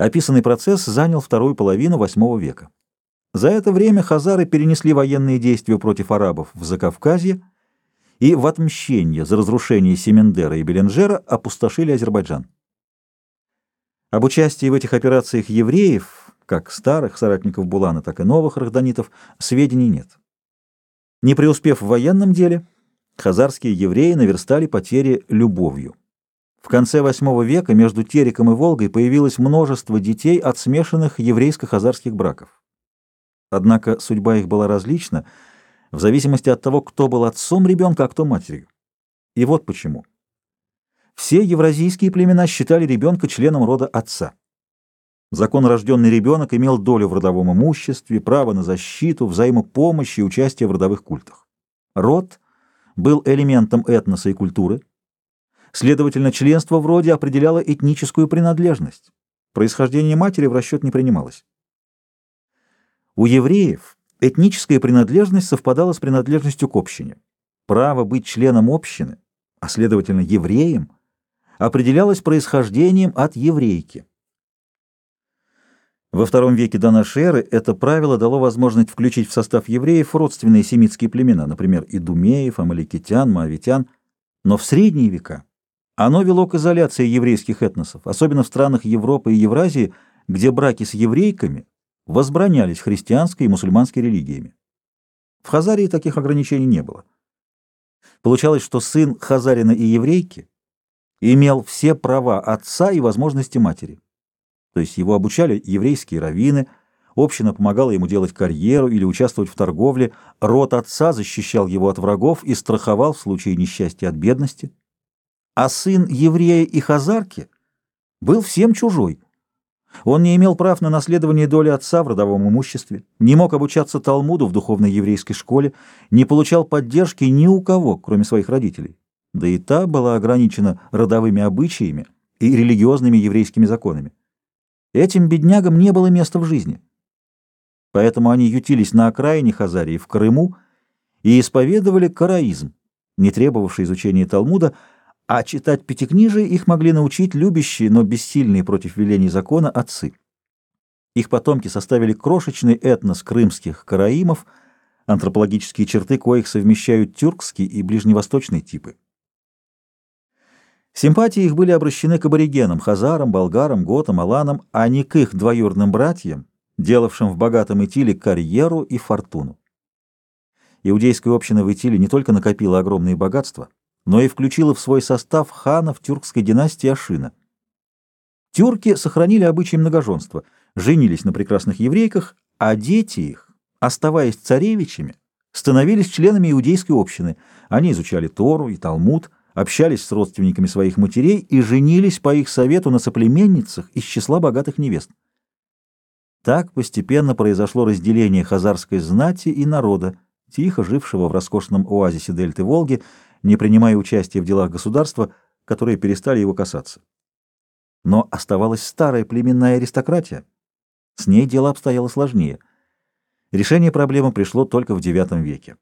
Описанный процесс занял вторую половину VIII века. За это время хазары перенесли военные действия против арабов в Закавказье и в отмщение за разрушение Семендера и Беленджера опустошили Азербайджан. Об участии в этих операциях евреев, как старых соратников Булана, так и новых рахданитов, сведений нет. Не преуспев в военном деле, хазарские евреи наверстали потери любовью. В конце VIII века между Тереком и Волгой появилось множество детей от смешанных еврейско-хазарских браков. Однако судьба их была различна в зависимости от того, кто был отцом ребенка, а кто матерью. И вот почему. Все евразийские племена считали ребенка членом рода отца. Законорожденный ребенок имел долю в родовом имуществе, право на защиту, взаимопомощь и участие в родовых культах. Род был элементом этноса и культуры. Следовательно, членство в роде определяло этническую принадлежность. Происхождение матери в расчет не принималось. У евреев этническая принадлежность совпадала с принадлежностью к общине. Право быть членом общины, а следовательно евреем – определялось происхождением от еврейки. Во втором веке до нашей эры это правило дало возможность включить в состав евреев родственные семитские племена, например, идумеев, амаликитян, моавитян. Но в средние века оно вело к изоляции еврейских этносов, особенно в странах Европы и Евразии, где браки с еврейками возбранялись христианской и мусульманской религиями. В Хазарии таких ограничений не было. Получалось, что сын хазарина и еврейки имел все права отца и возможности матери. То есть его обучали еврейские раввины, община помогала ему делать карьеру или участвовать в торговле, род отца защищал его от врагов и страховал в случае несчастья от бедности. А сын еврея и хазарки был всем чужой. Он не имел прав на наследование доли отца в родовом имуществе, не мог обучаться Талмуду в духовной еврейской школе, не получал поддержки ни у кого, кроме своих родителей да и та была ограничена родовыми обычаями и религиозными еврейскими законами. Этим беднягам не было места в жизни. Поэтому они ютились на окраине Хазарии, в Крыму, и исповедовали караизм, не требовавший изучения Талмуда, а читать пятикнижие их могли научить любящие, но бессильные против велений закона отцы. Их потомки составили крошечный этнос крымских караимов, антропологические черты коих совмещают тюркские и ближневосточные типы. Симпатии их были обращены к аборигенам, хазарам, болгарам, готам, аланам, а не к их двоюродным братьям, делавшим в богатом Итиле карьеру и фортуну. Иудейская община в Итиле не только накопила огромные богатства, но и включила в свой состав ханов тюркской династии Ашина. Тюрки сохранили обычаи многоженства, женились на прекрасных еврейках, а дети их, оставаясь царевичами, становились членами иудейской общины. Они изучали Тору и Талмуд, общались с родственниками своих матерей и женились по их совету на соплеменницах из числа богатых невест. Так постепенно произошло разделение хазарской знати и народа, тихо жившего в роскошном оазисе дельты Волги, не принимая участия в делах государства, которые перестали его касаться. Но оставалась старая племенная аристократия. С ней дело обстояло сложнее. Решение проблемы пришло только в IX веке.